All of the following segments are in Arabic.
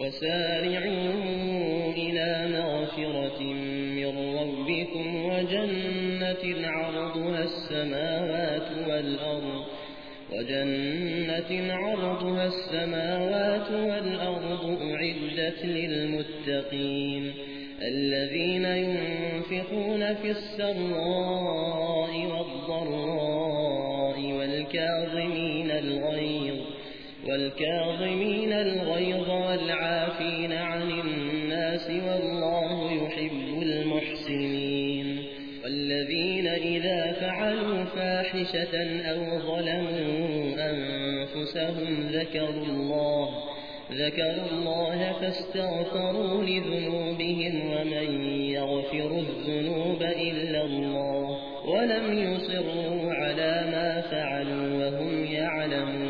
وسارعوا إلى مغفرة من ربكم وجنة عرضها السماوات والأرض وجنة عرضها السماوات والأرض أعدت للمتقين. الذين ينفقون في السراء والضراء والكاظمين والكاظمين الغيظ والعافين عن الناس والله يحب المحسنين والذين إذا فعلوا فاحشة أو ظلموا أنفسهم ذكروا الله ذكروا الله فاستغفروا لذنوبهم ومن يغفر الذنوب إلا الله ولم يصروا على ما فعلوا وهم يعلمون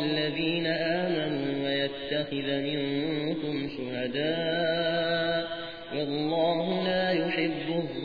ويتخذ منكم شهداء والله لا يحب الظالمين